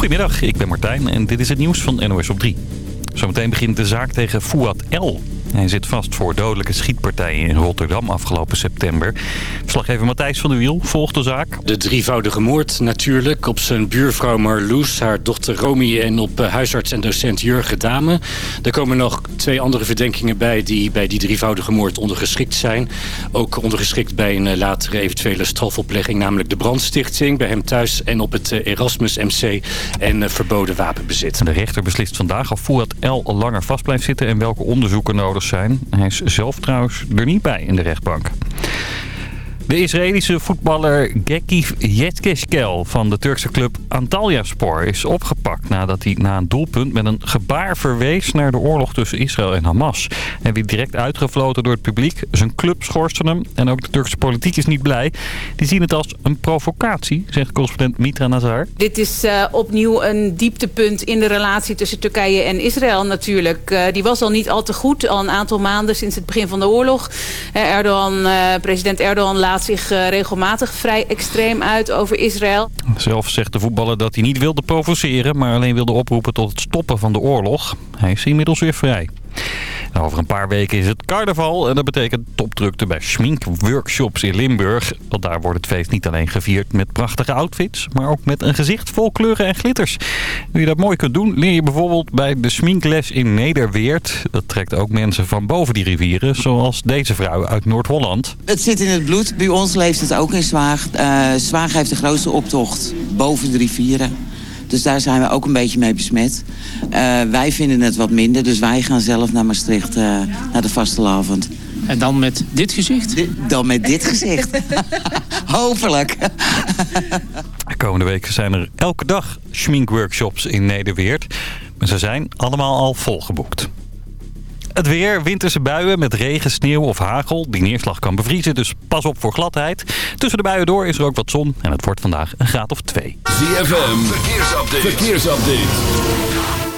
Goedemiddag, ik ben Martijn en dit is het nieuws van NOS op 3. Zometeen begint de zaak tegen Fouad L. Hij zit vast voor dodelijke schietpartijen in Rotterdam afgelopen september. Verslaggever Matthijs van der Wiel volgt de zaak. De drievoudige moord natuurlijk op zijn buurvrouw Marloes, haar dochter Romy en op eh, huisarts en docent Jurgen Dame. Er komen nog twee andere verdenkingen bij die bij die drievoudige moord ondergeschikt zijn. Ook ondergeschikt bij een eh, latere eventuele strafoplegging, namelijk de brandstichting bij hem thuis en op het eh, Erasmus MC en verboden wapenbezit. De rechter beslist vandaag of Fouad L langer vast blijft zitten en welke onderzoeken nodig Hij is zelf trouwens er niet bij in de rechtbank. De Israëlische voetballer Gekif Yetkeskel van de Turkse club Antalyaspor is opgepakt nadat hij na een doelpunt met een gebaar verwees naar de oorlog tussen Israël en Hamas. Hij werd direct uitgefloten door het publiek. Zijn club schorste hem en ook de Turkse politiek is niet blij. Die zien het als een provocatie, zegt correspondent Mitra Nazar. Dit is uh, opnieuw een dieptepunt in de relatie tussen Turkije en Israël natuurlijk. Uh, die was al niet al te goed, al een aantal maanden sinds het begin van de oorlog. Uh, Erdogan, president Erdogan laat zich uh, regelmatig vrij extreem uit over Israël. Zelf zegt de voetballer dat hij niet wilde provoceren... maar alleen wilde oproepen tot het stoppen van de oorlog. Hij is inmiddels weer vrij. Nou, over een paar weken is het carnaval en dat betekent topdrukte bij schminkworkshops in Limburg. Want daar wordt het feest niet alleen gevierd met prachtige outfits, maar ook met een gezicht vol kleuren en glitters. Hoe je dat mooi kunt doen, leer je bijvoorbeeld bij de sminkles in Nederweert. Dat trekt ook mensen van boven die rivieren, zoals deze vrouw uit Noord-Holland. Het zit in het bloed, bij ons leeft het ook in Zwaag. Uh, Zwaag heeft de grootste optocht boven de rivieren. Dus daar zijn we ook een beetje mee besmet. Uh, wij vinden het wat minder, dus wij gaan zelf naar Maastricht, uh, naar de vastelavond. En dan met dit gezicht? Dan met dit gezicht. Hopelijk. Komende week zijn er elke dag schminkworkshops in Nederweert. Maar ze zijn allemaal al volgeboekt. Het weer, winterse buien met regen, sneeuw of hagel. Die neerslag kan bevriezen, dus pas op voor gladheid. Tussen de buien door is er ook wat zon en het wordt vandaag een graad of twee. ZFM, verkeersupdate. verkeersupdate.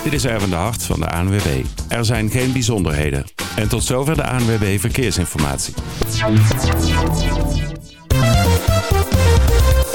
Dit is Erwin de Hart van de ANWB. Er zijn geen bijzonderheden. En tot zover de ANWB Verkeersinformatie.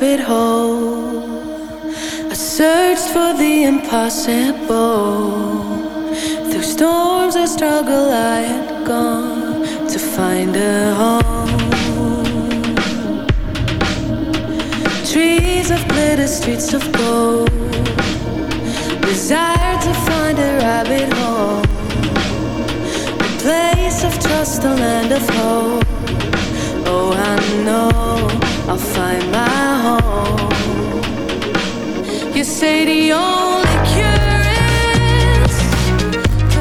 Rabbit hole. I searched for the impossible. Through storms and struggle, I had gone to find a home. Trees of glitter, streets of gold. Desire to find a rabbit hole. A place of trust, a land of hope. Oh, I know I'll find my home. You say the only cure is to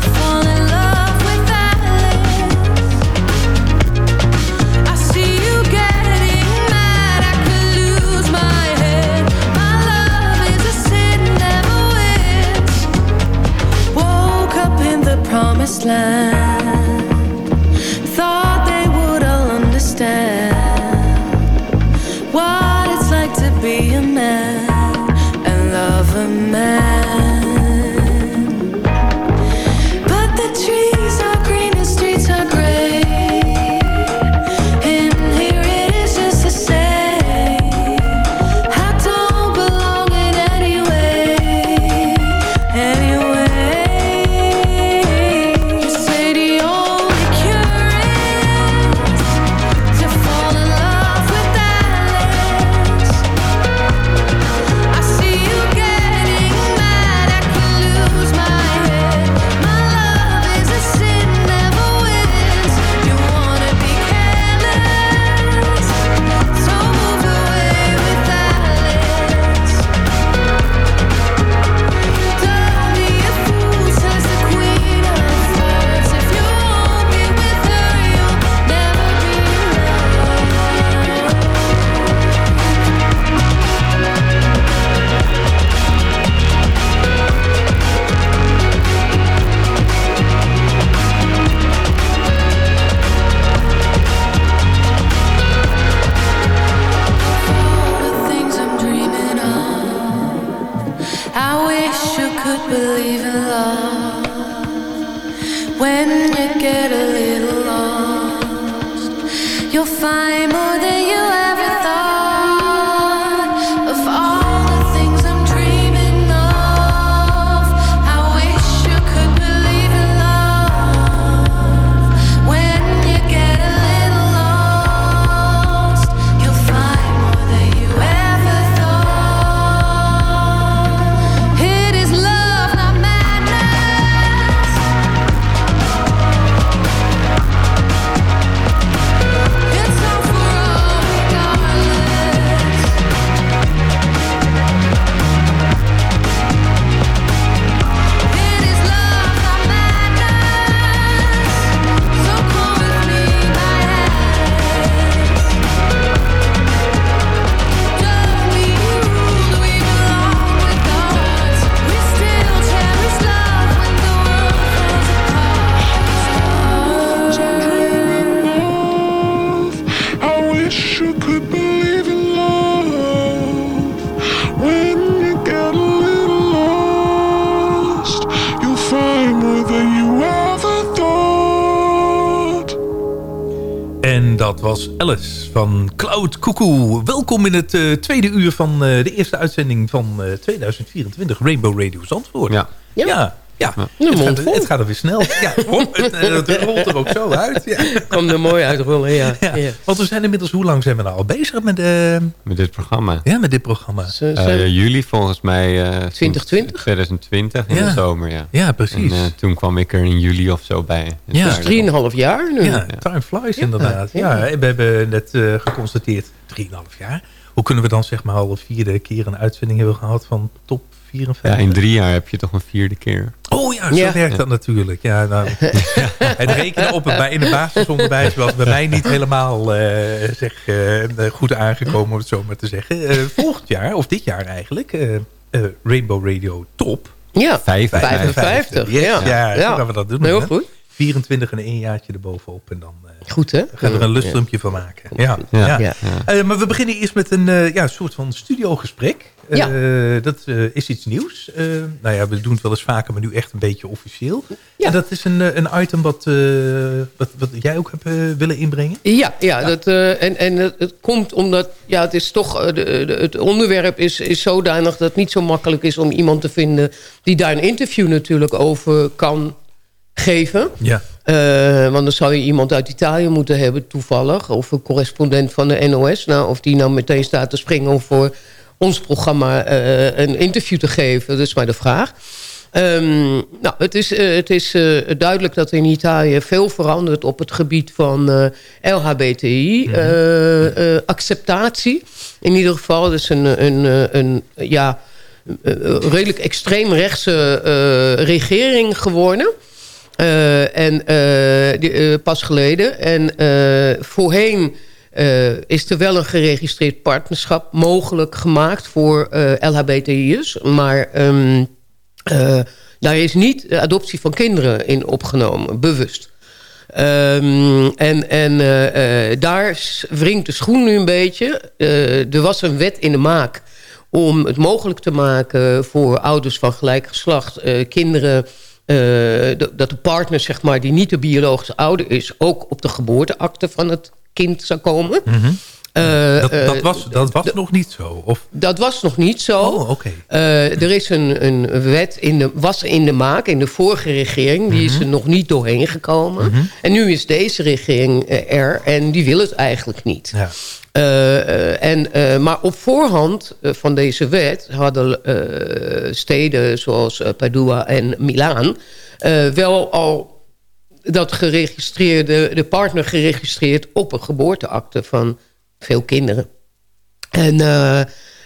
dat was Alice van Cloud Cuckoo. Welkom in het eh, tweede uur van eh, de eerste uitzending van eh, 2024 Rainbow Radio Zandvoort. Ja. Ja. ja. Het, gaat, het gaat er weer snel. Ja, hop, het, het rolt er ook zo uit. Ja. Kwam er mooi uitrollen, ja. Ja. Want we zijn inmiddels, hoe lang zijn we nou al bezig met, eh, Met dit programma. ja, met dit programma? Eh, juli volgens mij. eh, 2020? 2020 in Ja. de zomer, ja. Ja, precies. En, toen kwam ik er in juli of zo bij. Het Ja. jaar Dus Drieënhalf jaar nu. Ja, time flies inderdaad. Ja. we hebben net eh, geconstateerd, 3,5 jaar. Hoe kunnen we dan zeg maar al de vierde keer een uitzending hebben gehad van top 54? Ja, in drie jaar heb je toch een vierde keer. Oh ja, zo Ja. werkt dat natuurlijk. Ja, nou, het rekenen op het bij, in de basisonderwijs was bij mij niet helemaal eh, zeg, eh, goed aangekomen, om het zo maar te zeggen. Eh, volgend jaar, of dit jaar eigenlijk, eh, eh, Rainbow Radio Top. Ja, 55. 55. Yes, Ja, ja, ja. gaan we dat doen. Heel hè? goed. 24 en één jaartje erbovenop en dan eh, Goed, hè? gaan we er een lustrumpje van maken. Ja. Ja. Ja. Ja. Eh, maar we beginnen eerst met een eh, ja, soort van studiogesprek. Eh, Ja. dat eh, is iets nieuws. Eh, nou ja, we doen het wel eens vaker, maar nu echt een beetje officieel. Ja. En dat is een, eh, een item wat, eh, wat, wat jij ook hebt eh, willen inbrengen. Ja, ja, Dat, eh, en, en het, het komt omdat ja, het is toch, eh, de, de- het onderwerp is, is zodanig dat het niet zo makkelijk is om iemand te vinden die daar een interview natuurlijk over kan geven. Ja. Eh, want dan zou je iemand uit Italië moeten hebben toevallig. Of een correspondent van de NOS. Nou, of die nou meteen staat te springen voor ons programma eh, een interview te geven. Dat is maar de vraag. Ehm, nou, het is, eh, het is eh, duidelijk dat in Italië veel verandert op het gebied van LHBTI-acceptatie. In ieder geval, dus een, een, een, ja, redelijk extreemrechtse regering geworden. En die, pas geleden. En voorheen eh, is er wel een geregistreerd partnerschap mogelijk gemaakt voor eh LHBTI'ers. Maar ehm, eh, daar is niet de adoptie van kinderen in opgenomen, bewust. Ehm, en en daar wringt de schoen nu een beetje. Er was een wet in de maak om het mogelijk te maken voor ouders van gelijk geslacht... kinderen, dat de partner zeg maar, die niet de biologische ouder is... ook op de geboorteakte van het kind zou komen. Eh, dat, dat eh, was, dat was nog niet zo. Of, dat was nog niet zo. Oh, oké. Eh, er is een, een wet, in de, was in de maak in de vorige regering. Die is Mhm. er nog niet doorheen gekomen. En nu is deze regering er en die wil het eigenlijk niet. ja. En, maar op voorhand van deze wet hadden steden zoals Padua en Milaan... wel al dat geregistreerde, de partner geregistreerd op een geboorteakte van veel kinderen. En eh,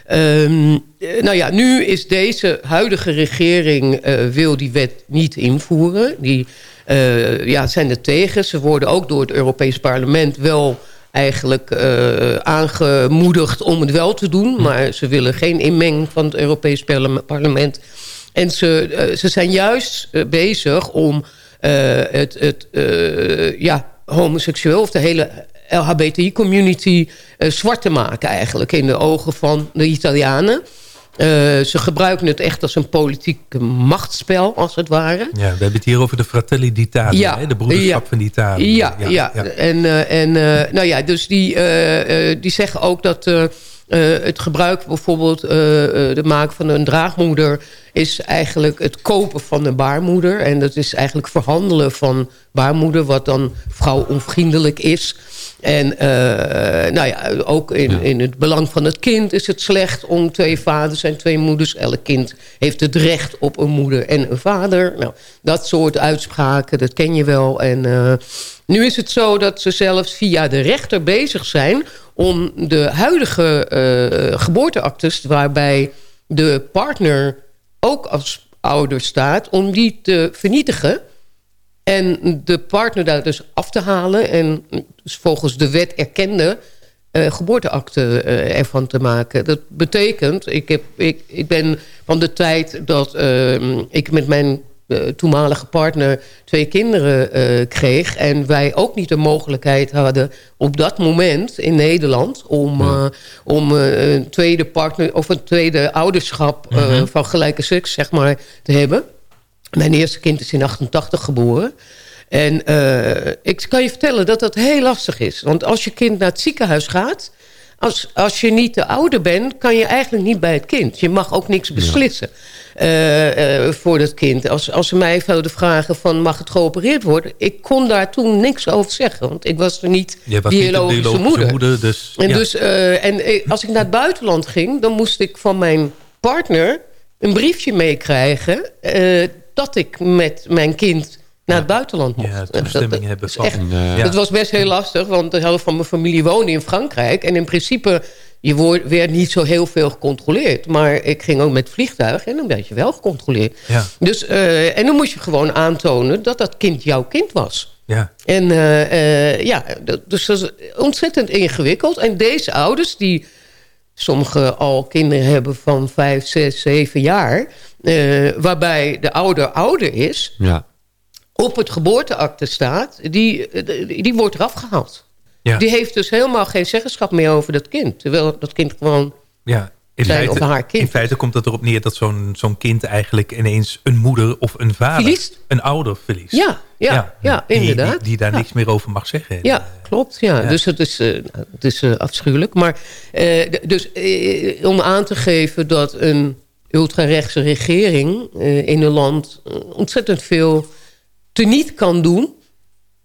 ehm, eh, nou ja, nu is deze huidige regering eh, wil die wet niet invoeren. Die eh, ja, zijn er tegen. Ze worden ook door het Europees Parlement wel eigenlijk aangemoedigd om het wel te doen. Maar ze willen geen inmenging van het Europees Parlem- Parlement. En ze, ze zijn juist bezig om het, het eh, ja, homoseksueel of de hele LHBTI-community eh, zwart te maken eigenlijk in de ogen van de Italianen. Eh, ze gebruiken het echt als een politiek machtsspel, als het ware. Ja, we hebben het hier over de Fratelli d'Italia, Ja, hè? de broederschap ja. van Italië. Ja, ja. En, eh, en eh, nou ja, dus die, eh, eh, die zeggen ook dat eh, eh, het gebruik bijvoorbeeld, eh, eh, de maken van een draagmoeder... is eigenlijk het kopen van een baarmoeder. En dat is eigenlijk verhandelen van baarmoeder... wat dan vrouwonvriendelijk is... En eh, nou ja, ook in, in het belang van het kind is het slecht om twee vaders en twee moeders. Elk kind heeft het recht op een moeder en een vader. Nou, dat soort uitspraken, dat ken je wel. En eh, nu is het zo dat ze zelfs via de rechter bezig zijn... om de huidige eh, geboorteactes waarbij de partner ook als ouder staat... om die te vernietigen... En de partner daar dus af te halen... en dus volgens de wet erkende eh, geboorteakte eh, ervan te maken. Dat betekent, ik, heb, ik, ik ben van de tijd dat eh, ik met mijn toenmalige partner twee kinderen kreeg... en wij ook niet de mogelijkheid hadden op dat moment in Nederland... om, om een tweede partner of een tweede ouderschap Mhm. van gelijke seks zeg maar, te hebben... Mijn eerste kind is in 88 geboren. En eh, ik kan je vertellen dat dat heel lastig is. Want als je kind naar het ziekenhuis gaat... Als, als je niet de ouder bent, kan je eigenlijk niet bij het kind. Je mag ook niks beslissen eh, eh, voor dat kind. Als, als ze mij zouden vragen van mag het geopereerd worden... ik kon daar toen niks over zeggen. Want ik was er niet Je was niet de biologische, moeder. moeder, dus, En, ja. dus, en als ik naar het buitenland ging... dan moest ik van mijn partner een briefje meekrijgen... dat ik met mijn kind naar het buitenland mocht. Ja, toestemming hebben van... echt- Ja. Dat was best heel lastig, want de helft van mijn familie woonde in Frankrijk. En in principe, je wordt, werd niet zo heel veel gecontroleerd. Maar ik ging ook met vliegtuig en dan werd je wel gecontroleerd. Ja. Dus, eh, en dan moest je gewoon aantonen dat dat kind jouw kind was. Ja. En eh, eh, ja, dus dat is ontzettend ingewikkeld. En deze ouders, die sommigen al kinderen hebben van vijf, zes, zeven jaar... eh, waarbij de ouder ouder is, Ja. op het geboorteakte staat... die, eh, die wordt eraf gehaald. Ja. Die heeft dus helemaal geen zeggenschap meer over dat kind. Terwijl dat kind gewoon... Ja, in zijn feite, of haar kind. in feite komt het erop neer dat zo'n zo'n kind eigenlijk ineens een moeder of een vader, Verliest. een ouder verliest. Ja, ja, ja, inderdaad. Die, die daar Ja. niks meer over mag zeggen. Ja, klopt. Ja. Ja. Dus het is, eh, het is afschuwelijk. Maar dus, om aan te geven dat een ultrarechtse regering eh, in een land eh, ontzettend veel teniet kan doen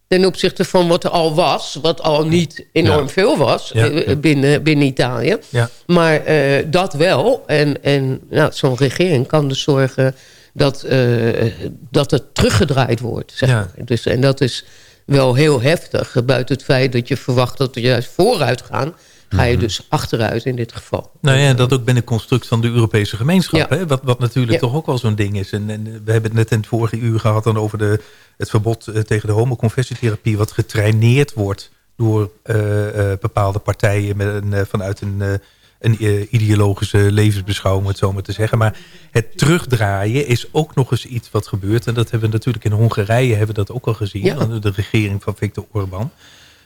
ten opzichte van wat er al was, wat al niet enorm Ja. veel was Ja. eh, binnen, binnen Italië. Ja. Maar dat wel. En, en nou, zo'n regering kan dus zorgen dat, dat het teruggedraaid wordt. Zeg maar. dus, en dat is wel heel heftig. Buiten het feit dat je verwacht dat we juist vooruit gaan... ga je dus achteruit in dit geval. Nou ja, dat ook binnen het construct van de Europese gemeenschap. Ja. Hè? Wat, wat natuurlijk Ja. toch ook wel zo'n ding is. En, en we hebben het net in het vorige uur gehad dan over de, het verbod eh, tegen de homoconversietherapie... wat getraineerd wordt door eh, eh, bepaalde partijen met een, eh, vanuit een, eh, een eh, ideologische levensbeschouwing, om het zo maar te zeggen. Maar het terugdraaien is ook nog eens iets wat gebeurt. En dat hebben we natuurlijk in Hongarije hebben we dat ook al gezien. Ja. onder De regering van Viktor Orbán.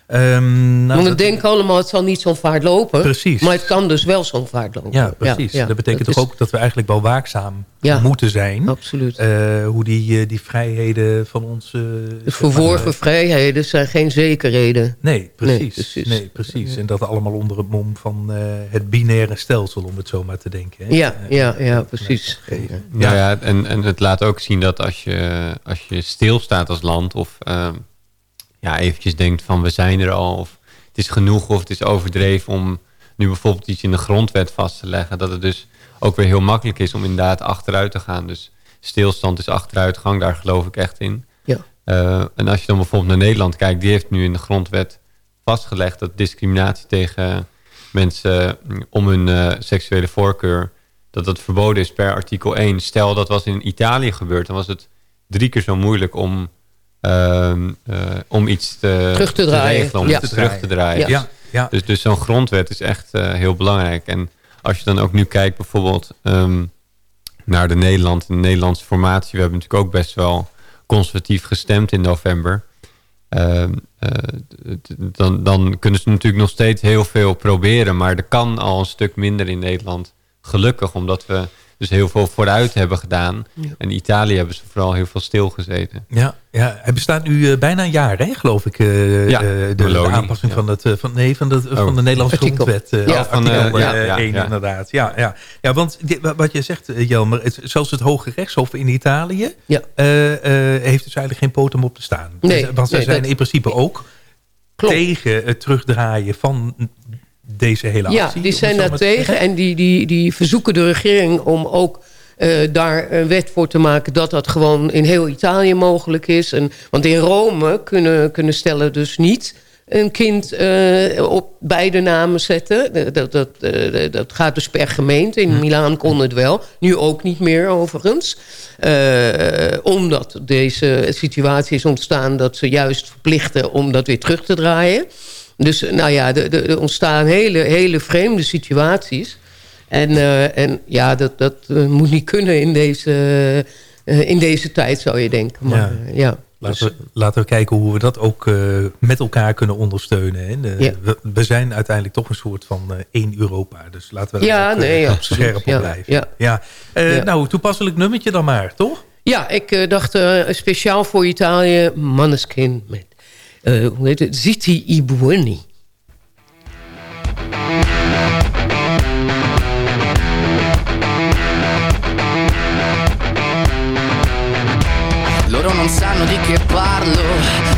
Ehm, nou, Want we dat- denken allemaal, het zal niet zo'n vaart lopen. Precies. Maar het kan dus wel zo'n vaart lopen. Ja, precies. ja. dat betekent Dat toch is- ook dat we eigenlijk wel waakzaam Ja. moeten zijn. Absoluut. Eh, hoe die, eh, die vrijheden van ons... eh, De verworven maar, vrijheden zijn geen zekerheden. Nee, precies. Nee, Nee, precies. En dat allemaal onder het mom van eh, het binaire stelsel, om het zo maar te denken. hè. Ja, ja, ja, precies. Ja, ja en, en het laat ook zien dat als je, als je stilstaat als land... of ehm, ja, eventjes denkt van we zijn er al... of het is genoeg of het is overdreven... om nu bijvoorbeeld iets in de grondwet vast te leggen... dat het dus ook weer heel makkelijk is om inderdaad achteruit te gaan. Dus stilstand is achteruitgang, daar geloof ik echt in. Ja. Eh, en als je dan bijvoorbeeld naar Nederland kijkt... die heeft nu in de grondwet vastgelegd... dat discriminatie tegen mensen mm, om hun eh, seksuele voorkeur... dat dat verboden is per artikel 1. Stel dat was in Italië gebeurd... dan was het drie keer zo moeilijk om, ehm, eh, om iets te, Terug te draaien. regelen... om Ja. iets terug te draaien. Ja. Dus, dus zo'n grondwet is echt eh, heel belangrijk. En als je dan ook nu kijkt bijvoorbeeld ehm, naar de Nederland, de Nederlandse formatie. We hebben natuurlijk ook best wel conservatief gestemd in november. Ehm, eh, dan, dan kunnen ze natuurlijk nog steeds heel veel proberen. Maar er kan al een stuk minder in Nederland gelukkig, omdat we dus heel veel vooruit hebben gedaan. Ja. En in Italië hebben ze vooral heel veel stilgezeten. Ja, ja, hij bestaat nu eh, bijna een jaar, hè, geloof ik. eh, Ja, eh, de, aanpassing ja. van, het, van, nee, van, de, van de Nederlandse Artikel. grondwet. eh, Ja, van, eh, ja, ja, 1 ja. inderdaad. Ja, ja. ja, want dit- wat je zegt, Jelmer, het, zelfs het Hoge Rechtshof in Italië... Ja. eh, eh, heeft dus eigenlijk geen poot om op te staan. Nee, want zij nee, zijn dat- in principe ook Klopt. tegen het terugdraaien van deze hele actie. Ja, die zijn daar tegen en die, die, die verzoeken de regering om ook eh, daar een wet voor te maken... dat dat gewoon in heel Italië mogelijk is. En, want in Rome kunnen, kunnen stellen dus niet een kind eh, op beide namen zetten. Dat, dat, eh, dat gaat dus per gemeente. In Milaan kon het wel. Nu ook niet meer overigens. Omdat deze situatie is ontstaan... dat ze juist verplichten om dat weer terug te draaien. Dus nou ja, er- ontstaan hele, hele vreemde situaties. En, eh, en ja, dat, dat eh, moet niet kunnen in deze, eh, in deze tijd, zou je denken. Maar, Ja. ja. ja. Laten we, laten we kijken hoe we dat ook met elkaar kunnen ondersteunen. Hè. De- Ja. we, we zijn uiteindelijk toch een soort van één Europa. Dus laten we Ja, nee, absoluut. scherp op Ja, blijven. ja. Ja. Nou, toepasselijk nummertje dan maar, toch? Ja, ik dacht speciaal voor Italië, Manneskin met, eh, hoe heet het, Ziti i Buoni. Loro non sanno di che parlo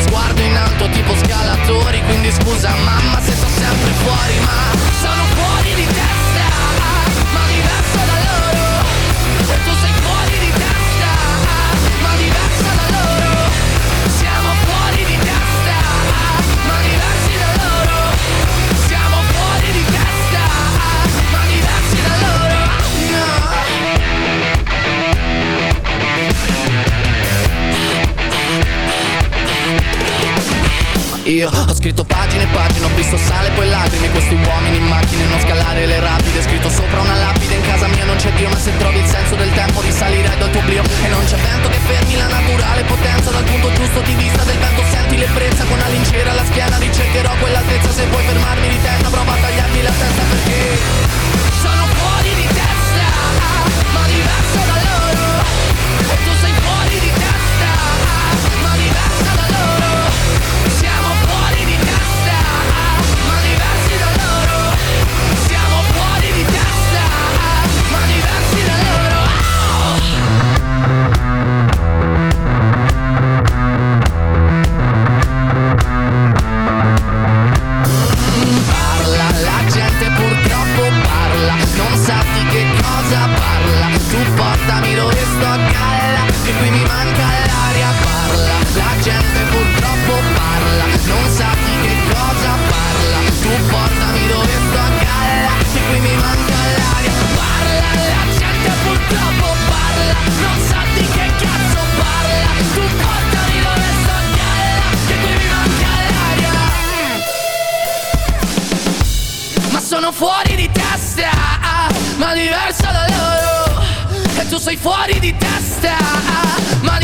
Sguardo in alto tipo scalatori Quindi scusa mamma se sto sempre fuori Ma sono fuori di testa Io. Ho scritto pagine e pagine, ho visto sale e poi lacrime. Questi uomini in macchine, non scalare le rapide. Scritto sopra una lapide, in casa mia non c'è Dio Ma se trovi il senso del tempo risalirai dal tuo oblio. E non c'è vento che fermi la naturale potenza. Dal punto giusto di vista del vento senti l'ebbrezza. Con la lincera alla schiena ricercherò quell'altezza. Se puoi fermarmi di testa prova a tagliarmi la testa perché sei fuori di testa, ma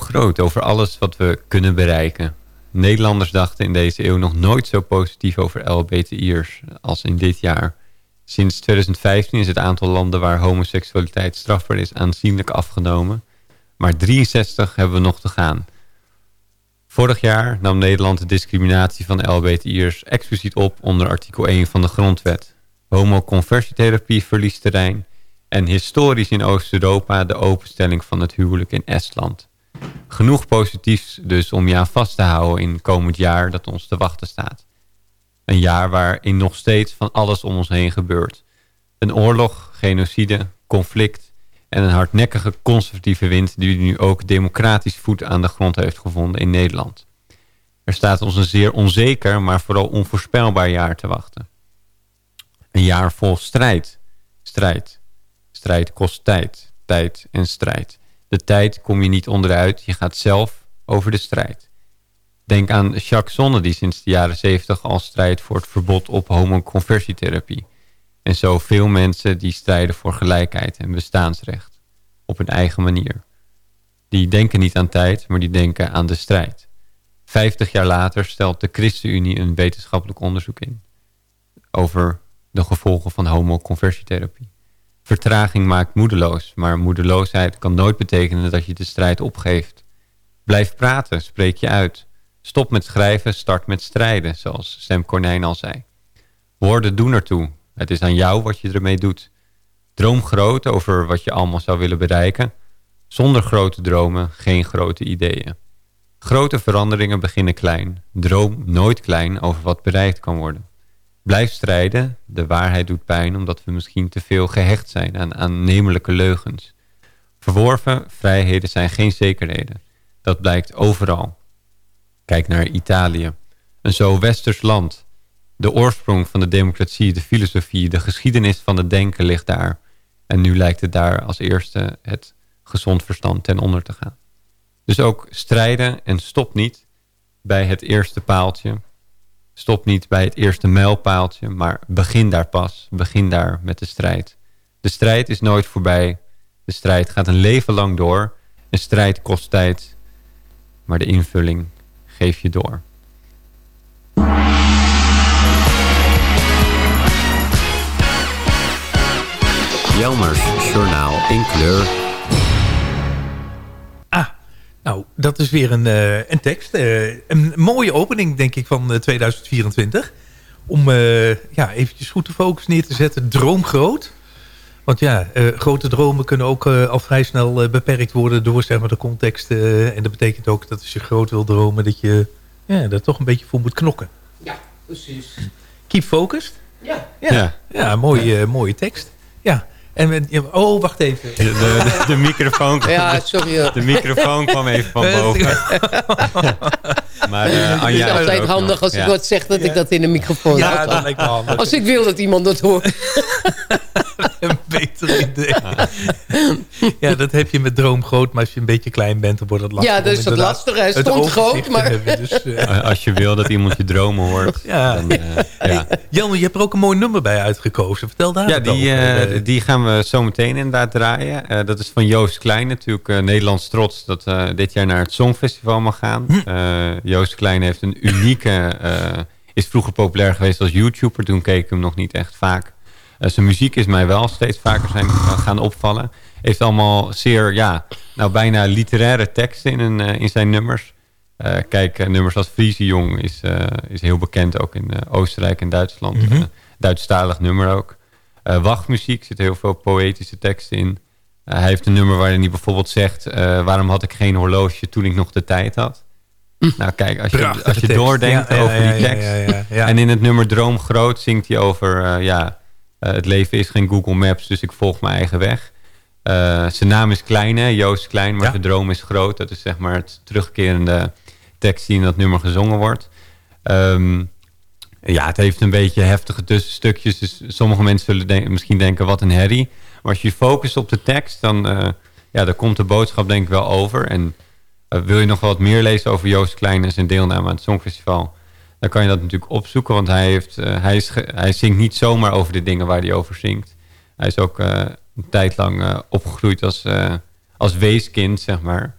Groot over alles wat we kunnen bereiken. Nederlanders dachten in deze eeuw nog nooit zo positief over LBTI'ers als in dit jaar. Sinds 2015 is het aantal landen waar homoseksualiteit strafbaar is aanzienlijk afgenomen. Maar 63 hebben we nog te gaan. Vorig jaar nam Nederland de discriminatie van LBTI'ers expliciet op onder artikel 1 van de grondwet. Homoconversietherapie verliest terrein en historisch in Oost-Europa de openstelling van het huwelijk in Estland. Genoeg positiefs dus om aan vast te houden in komend jaar dat ons te wachten staat. Een jaar waarin nog steeds van alles om ons heen gebeurt. Een oorlog, genocide, conflict en een hardnekkige conservatieve wind die nu ook democratisch voet aan de grond heeft gevonden in Nederland. Er staat ons een zeer onzeker, maar vooral onvoorspelbaar jaar te wachten. Een jaar vol strijd. Strijd. Strijd kost tijd. Tijd en strijd. De tijd kom je niet onderuit, je gaat zelf over de strijd. Denk aan Jacques Sonne die sinds de jaren 70 al strijdt voor het verbod op homoconversietherapie. En zo veel mensen die strijden voor gelijkheid en bestaansrecht. Op hun eigen manier. Die denken niet aan tijd, maar die denken aan de strijd. Vijftig jaar later stelt de ChristenUnie een wetenschappelijk onderzoek in. Over de gevolgen van homoconversietherapie. Vertraging maakt moedeloos, maar moedeloosheid kan nooit betekenen dat je de strijd opgeeft. Blijf praten, spreek je uit. Stop met schrijven, start met strijden, zoals Sam Cornijn al zei. Woorden doen ertoe. Het is aan jou wat je ermee doet. Droom groot over wat je allemaal zou willen bereiken. Zonder grote dromen geen grote ideeën. Grote veranderingen beginnen klein. Droom nooit klein over wat bereikt kan worden. Blijf strijden. De waarheid doet pijn omdat we misschien te veel gehecht zijn aan aannemelijke leugens. Verworven vrijheden zijn geen zekerheden. Dat blijkt overal. Kijk naar Italië. Een zo westers land. De oorsprong van de democratie, de filosofie, de geschiedenis van het denken ligt daar. En nu lijkt het daar als eerste het gezond verstand ten onder te gaan. Dus ook strijden en stop niet bij het eerste paaltje. Stop niet bij het eerste mijlpaaltje, maar begin daar pas. Begin daar met de strijd. De strijd is nooit voorbij. De strijd gaat een leven lang door. Een strijd kost tijd, maar de invulling geef je door. Jelmers Journaal in kleur. Nou, dat is weer een, uh, een tekst. Uh, een mooie opening, denk ik, van uh, 2024. Om ja, eventjes goed de focus neer te zetten. Droomgroot. Want ja, grote dromen kunnen ook al vrij snel beperkt worden door zeg maar, de context. en dat betekent ook dat als je groot wil dromen, dat je ja, daar toch een beetje voor moet knokken. Ja, precies. Keep focused. Ja. Ja, ja. ja mooie, mooie tekst. Ja. En met, oh, wacht even. De, de, de microfoon, ja, sorry, de microfoon kwam even van boven. maar uh, Het is altijd handig als ik ja. wat zeg dat ik dat in de microfoon Ja, dat lijkt me handig. Als ik wil dat iemand dat hoort. een beter idee. ja, dat heb je met droomgroot. Maar als je een beetje klein bent, dan wordt het lastig. Ja, dus dat lastig. Hij stond groot, maar... Hebben, dus, uh... Als je wil dat iemand je dromen hoort. Ja. Dan, uh, ja. Jan, je hebt er ook een mooi nummer bij uitgekozen. Vertel daar Ja, die, die gaan we zo meteen inderdaad draaien. Uh, dat is van Joost Klein, natuurlijk uh, Nederlands trots dat uh, dit jaar naar het Songfestival mag gaan. Hm. Joost Klein heeft een unieke, is vroeger populair geweest als YouTuber. Toen keek ik hem nog niet echt vaak. Zijn muziek is mij wel steeds vaker zijn, gaan opvallen. Heeft allemaal zeer, ja, nou bijna literaire teksten in, een, in zijn nummers. kijk, nummers als Friese Jong is, is heel bekend ook in Oostenrijk en Duitsland. Mm -hmm. Duitsstalig nummer ook. Uh, wachtmuziek, zit heel veel poëtische teksten in. Uh, hij heeft een nummer waarin hij bijvoorbeeld zegt... Uh, waarom had ik geen horloge toen ik nog de tijd had? Hm. Nou kijk, als je, als je doordenkt ja, over ja, die tekst... Ja, en in het nummer Droom Groot zingt hij over... ja, het leven is geen Google Maps, dus ik volg mijn eigen weg. zijn naam is Klein, hè, Joost Klein, maar zijn droom is groot. Dat is zeg maar het terugkerende tekst die in dat nummer gezongen wordt. Um, ja, het heeft een beetje heftige tussenstukjes. Dus sommige mensen zullen denk, misschien denken, wat een herrie. Maar als je focust op de tekst, dan, uh, ja, dan komt de boodschap denk ik wel over. En uh, wil je nog wat meer lezen over Joost Klein en zijn deelname aan het Songfestival... dan kan je dat natuurlijk opzoeken. Want hij, heeft, uh, hij, is hij zingt niet zomaar over de dingen waar hij over zingt. Hij is ook een tijd lang opgegroeid als, als weeskind, zeg maar.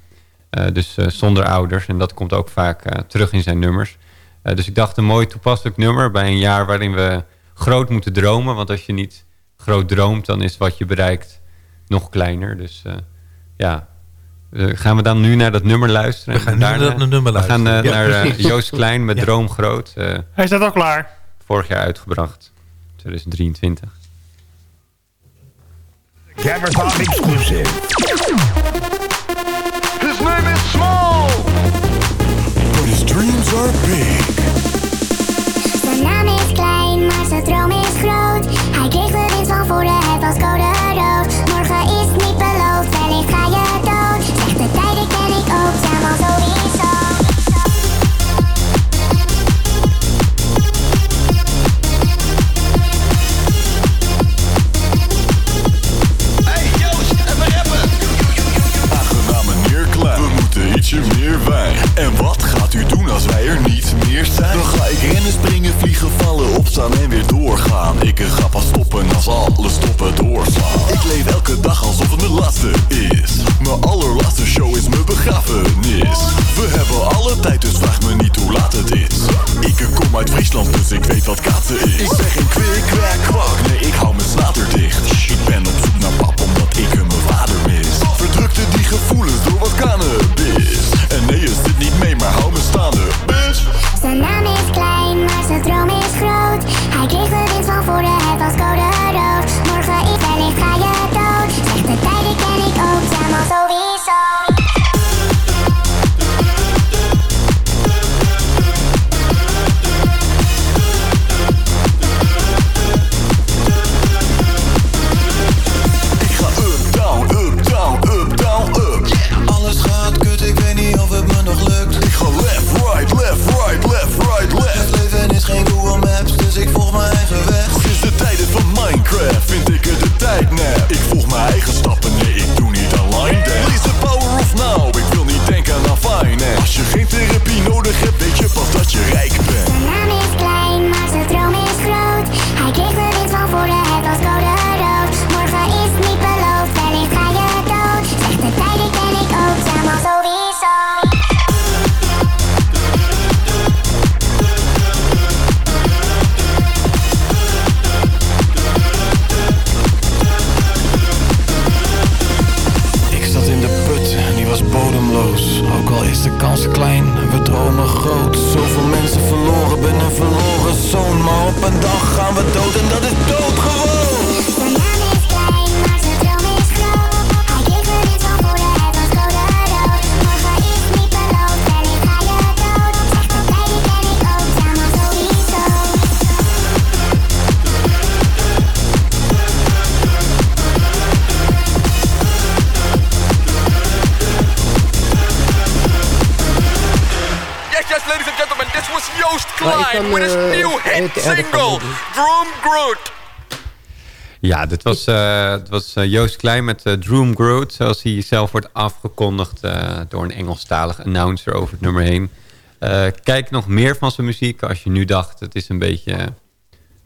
dus zonder ouders. En dat komt ook vaak terug in zijn nummers. Dus ik dacht een mooi toepasselijk nummer bij een jaar waarin we groot moeten dromen. Want als je niet groot droomt, dan is wat je bereikt nog kleiner. Dus ja, Eh, gaan we dan nu naar dat nummer luisteren? We gaan naar dat nummer We gaan luisteren. eh, Ja, naar eh. Joost Klein met Ja. Droom Groot. Hij staat al klaar. vorig jaar uitgebracht. 2023. Gamertop exclusive. His name is small, but his dreams are big. Zijn naam is klein, maar zijn droom is groot. Hij kreeg de winst van voren, het was code rood. Morgen is niet beloofd, is de kans klein, we dromen groot. Zoveel mensen verloren, ben een verloren zoon. Maar op een dag gaan we dood en dat is doodgewoon. Single. Droom Groot. Ja, dit was, eh, het was eh, Joost Klein met eh, Droom Growth. Zoals hij zelf wordt afgekondigd eh, door een Engelstalig announcer over het nummer heen. Eh, kijk nog meer van zijn muziek. Als je nu dacht, het is een beetje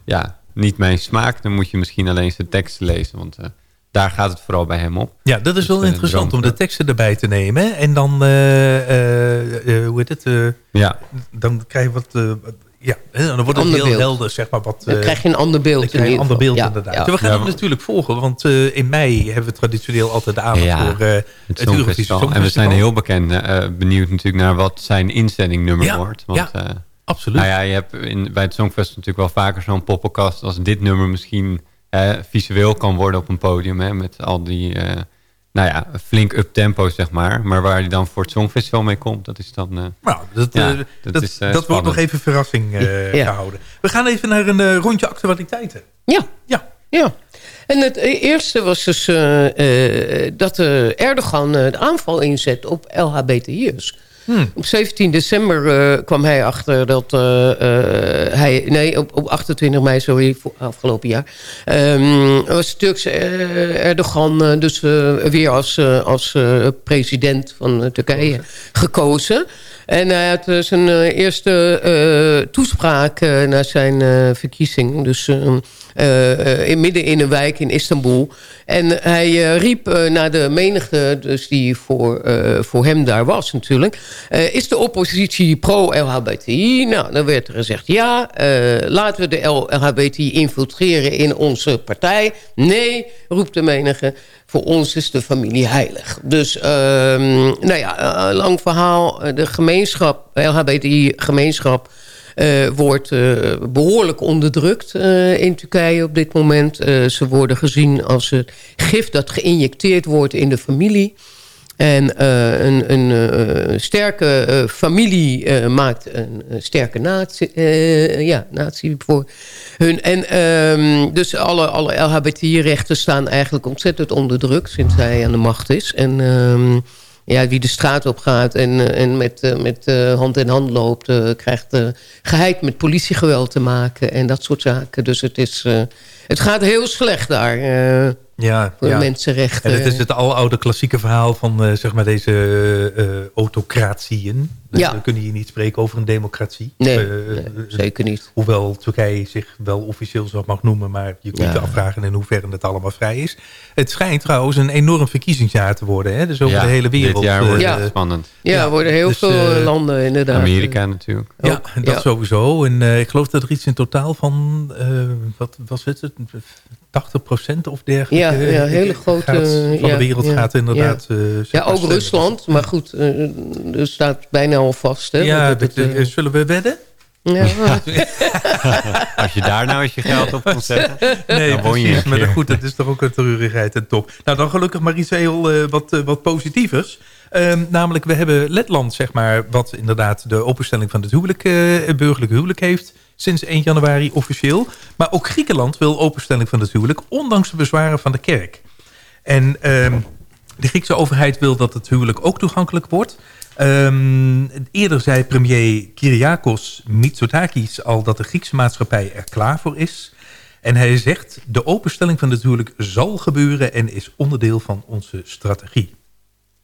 ja, niet mijn smaak. Dan moet je misschien alleen zijn teksten lezen. Want eh, daar gaat het vooral bij hem op. Ja, dat is wel interessant om de teksten erbij te nemen. hè. En dan, eh, eh, eh, hoe heet het? Ja. Dan krijg je wat... ja, hè, dan wordt het heel beeld. helder, zeg maar. Wat, Dan eh, krijg je een ander beeld dan in krijg je een ander beeld. Ja, inderdaad. ja. We gaan Ja, het natuurlijk volgen, want eh, in mei hebben we traditioneel altijd de aandacht Ja, voor eh, het het. En we zijn heel bekend, eh, benieuwd natuurlijk naar wat zijn inzendingnummer Ja, wordt. Want, ja, absoluut. Nou ja, je hebt in, bij het Songfest natuurlijk wel vaker zo'n poppenkast als dit nummer misschien eh, visueel kan worden op een podium. Hè, met al die, eh, nou ja, flink up tempo zeg maar. Maar waar hij dan voor het Songfestival mee komt, dat is dan... eh, Nou, dat, ja, eh, dat, is, eh, dat wordt nog even verrassing eh, Ja. gehouden. We gaan even naar een eh, rondje actualiteiten. Ja. Ja. ja. En het eerste was dus eh, eh, dat eh, Erdogan de aanval inzet op LHBTI'ers. Hmm. Op 17 december eh, kwam hij achter dat eh, eh, hij... Nee, op, op 28 mei, sorry, afgelopen jaar... ehm, was Turkse eh, Erdogan dus weer als, als president van Turkije gekozen. En hij had zijn eerste toespraak na zijn verkiezing. Dus eh, Uh, in, midden in een wijk in Istanbul. En hij uh, riep naar de menigte, dus die voor, voor hem daar was natuurlijk... is de oppositie pro-LHBTI? Nou, dan werd er gezegd ja. laten we de LHBTI infiltreren in onze partij? Nee, roept de menigte. Voor ons is de familie heilig. Dus, ehm, nou ja, lang verhaal. De gemeenschap, LHBTI-gemeenschap uh, wordt uh, behoorlijk onderdrukt uh, in Turkije op dit moment. ze worden gezien als het gif dat geïnjecteerd wordt in de familie. En een, een sterke familie maakt een, sterke natie, ja, natie voor hun. En um, dus alle, alle LHBTI-rechten staan eigenlijk ontzettend onderdrukt sinds hij aan de macht is. En... Ja, wie de straat op gaat en, eh, en met, eh, met uh, hand in hand loopt... Uh, krijgt geheid met politiegeweld te maken en dat soort zaken. Dus het, is, het gaat heel slecht daar ja, voor ja. mensenrechten. En het is het aloude klassieke verhaal van zeg maar deze autocratieën. Dus ja. We kunnen hier niet spreken over een democratie. Nee, nee zeker niet. Hoewel Turkije zich wel officieel zo mag noemen... maar je kunt Ja. je afvragen in hoeverre het allemaal vrij is. Het schijnt trouwens een enorm verkiezingsjaar te worden. Hè? Dus over Ja, de hele wereld. Dit jaar wordt eh, het spannend. Ja, er worden heel dus, veel eh, landen inderdaad. Amerika natuurlijk. Ja, dat ja. sowieso. En eh, ik geloof dat er iets in totaal van, eh, wat was het, 80% of dergelijke Ja, ja, eh, hele grote, gaat- van ja, de wereld ja, gaat inderdaad... eh, zeg Ja, ook stemmen. Rusland. Maar goed, eh, er staat bijna al vast. Hè, Ja, dat het, dat, eh, eh, zullen we wedden? ja, Als je daar nou eens je geld op kon zetten, Nee, dan won je precies. een Maar goed, dat is toch ook een treurigheid en top. Nou, dan gelukkig maar iets heel eh, wat, eh, wat positievers. Ehm, namelijk, we hebben Letland, zeg maar, wat inderdaad de openstelling van het huwelijk, eh, burgerlijk huwelijk heeft. Sinds 1 januari officieel. Maar ook Griekenland wil openstelling van het huwelijk, ondanks de bezwaren van de kerk. En ehm, de Griekse overheid wil dat het huwelijk ook toegankelijk wordt. Ehm, eerder zei premier Kyriakos Mitsotakis al dat de Griekse maatschappij er klaar voor is. En hij zegt, de openstelling van het huwelijk zal gebeuren en is onderdeel van onze strategie.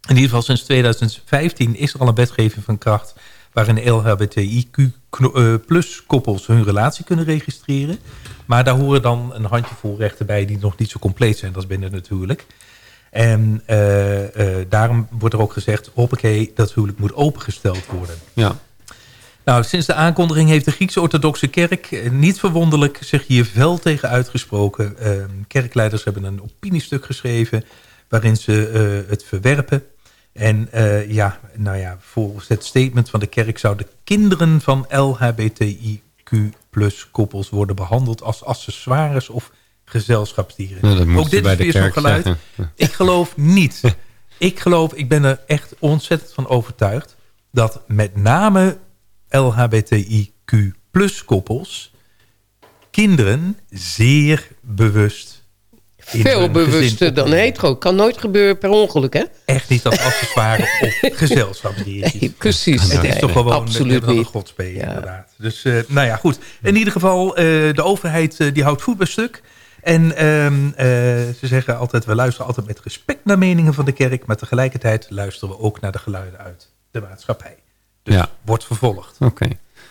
In ieder geval sinds 2015 is er al een wetgeving van kracht... waarin LHBTIQ eh, plus koppels hun relatie kunnen registreren. Maar daar horen dan een handjevol rechten bij die nog niet zo compleet zijn. Dat is binnen het huwelijk. En eh, eh, daarom wordt er ook gezegd... hoppakee, dat huwelijk moet opengesteld worden. Ja. Nou, sinds de aankondiging heeft de Griekse orthodoxe kerk... niet verwonderlijk zich hier fel tegen uitgesproken. Eh, kerkleiders hebben een opiniestuk geschreven... waarin ze het verwerpen. En eh, ja, nou ja, volgens het statement van de kerk... zouden kinderen van LHBTIQ plus koppels worden behandeld... als accessoires of gezelschapsdieren. Nou, Ook dit bij is weer zo'n geluid. zeggen. Ik geloof niet. Ik geloof, ik ben er echt ontzettend van overtuigd... dat met name LHBTIQ plus koppels... kinderen zeer bewust... veel bewuster dan hetero. Kan nooit gebeuren per ongeluk, hè? Echt niet als accessoire of gezelschapsdiertjes. Nee, precies. Het is Nee, toch gewoon absoluut een, godspelen, inderdaad. Dus, eh, nou ja, goed. In ieder geval, eh, de overheid eh, die houdt voet bij stuk. En ehm, eh, ze zeggen altijd, we luisteren altijd met respect naar meningen van de kerk. Maar tegelijkertijd luisteren we ook naar de geluiden uit de maatschappij. Dus Ja. wordt vervolgd. Oké.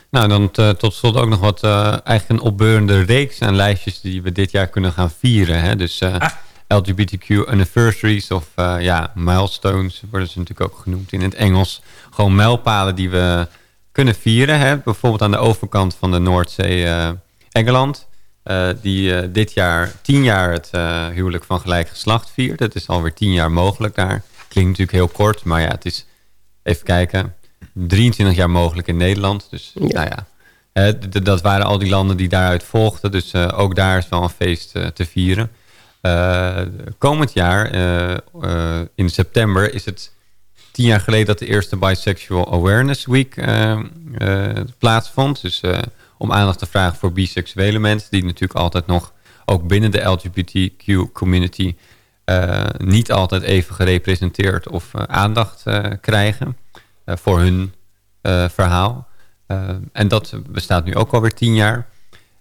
Nou, dan eh, tot slot ook nog wat eh, eigenlijk een opbeurende reeks aan lijstjes die we dit jaar kunnen gaan vieren. Hè? Dus eh, Ah. LGBTQ anniversaries of ja, milestones worden ze natuurlijk ook genoemd in het Engels. Gewoon mijlpalen die we kunnen vieren. Hè? Bijvoorbeeld aan de overkant van de Noordzee Engeland. die dit jaar tien jaar het huwelijk van gelijk geslacht viert. Het is alweer tien jaar mogelijk daar. Klinkt natuurlijk heel kort, maar ja, het is... Even kijken. 23 jaar mogelijk in Nederland. Dus nou ja, hè, d- d- dat waren al die landen die daaruit volgden. Dus eh, ook daar is wel een feest eh, te vieren. Eh, komend jaar, in september, is het tien jaar geleden dat de eerste Bisexual Awareness Week plaatsvond. Dus om aandacht te vragen voor biseksuele mensen... die natuurlijk altijd nog, ook binnen de LGBTQ community... niet altijd even gerepresenteerd of aandacht krijgen voor hun eh, verhaal. Eh, en dat bestaat nu ook alweer tien jaar.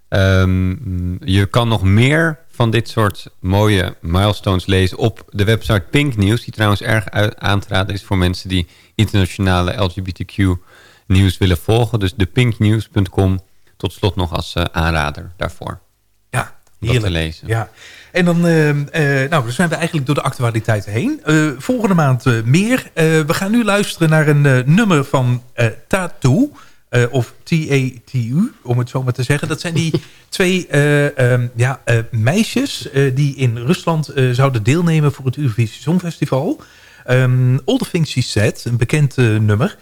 Ehm, je kan nog meer van dit soort mooie milestones lezen op de website Pink News. Die trouwens erg aan te raden is voor mensen die internationale LGBTQ nieuws willen volgen. Dus de pinknews.com tot slot nog als eh, aanrader daarvoor. Ja, om dat te lezen. Ja. En dan, uh, uh, nou, dan zijn we eigenlijk door de actualiteit heen. Uh, volgende maand meer. we gaan nu luisteren naar een nummer van Tattoo. of T-A-T-U, om het zo maar te zeggen. Dat zijn die twee um, ja, meisjes die in Rusland zouden deelnemen voor het Eurovisie Songfestival. Um, She Said, een bekend nummer.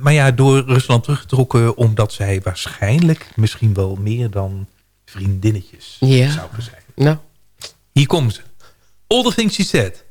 maar ja, door Rusland teruggetrokken omdat zij waarschijnlijk misschien wel meer dan vriendinnetjes ja. zouden zijn. Nou. Hier ze. All the things she said.